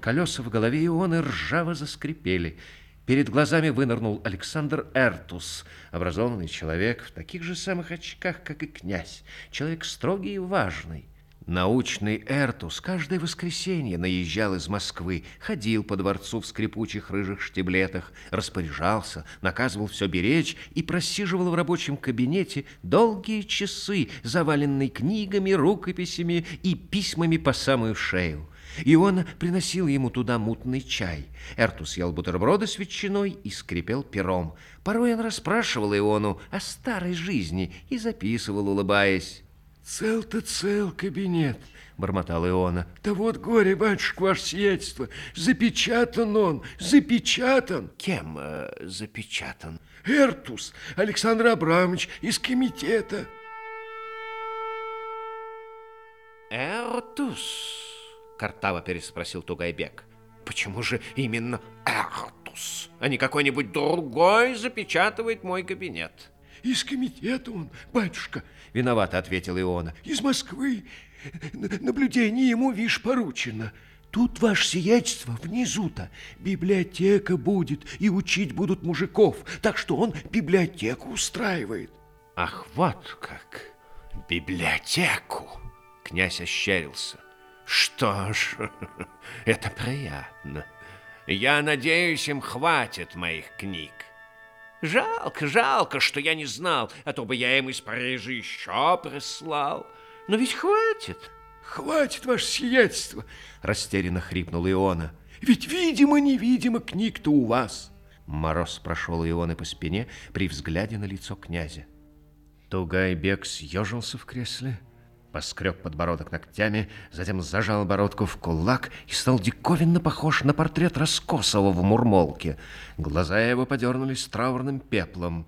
Колеса в голове Ионы ржаво заскрипели. Перед глазами вынырнул Александр Эртус, образованный человек в таких же самых очках, как и князь. Человек строгий и важный. Научный Эртус каждое воскресенье наезжал из Москвы, ходил по дворцу в скрипучих рыжих штиблетах, распоряжался, наказывал все беречь и просиживал в рабочем кабинете долгие часы, заваленные книгами, рукописями и письмами по самую шею. Иона приносил ему туда мутный чай. Эртус ел бутерброды с ветчиной и скрипел пером. Порой он расспрашивал Иону о старой жизни и записывал, улыбаясь. Цел-то цел кабинет, бормотал Иона. Да вот горе, батюшка, ваше сиятельство, запечатан он, запечатан. Кем э, запечатан? Эртус, Александр Абрамович из комитета. Эртус, картаво переспросил Тугайбек. Почему же именно Эртус, а не какой-нибудь другой запечатывает мой кабинет? Из комитета он, батюшка. Виновато ответил Иона. Из Москвы. Наблюдение ему, вишь, поручено. Тут, ваше сиятельство, внизу-то библиотека будет, и учить будут мужиков, так что он библиотеку устраивает. Ах, вот как, библиотеку! Князь ощерился. Что ж, это приятно. Я надеюсь, им хватит моих книг. Жалко, жалко, что я не знал, а то бы я им из Парижа еще прислал. Но ведь хватит. Хватит, ваше сиятельство, растерянно хрипнул Иона. Ведь, видимо-невидимо, книг-то у вас. Мороз прошел Ионы по спине при взгляде на лицо князя. Тугайбек съежился в кресле, поскреб подбородок ногтями, затем зажал бородку в кулак и стал диковинно похож на портрет Раскосова в Мурмолке. Глаза его подернулись траурным пеплом.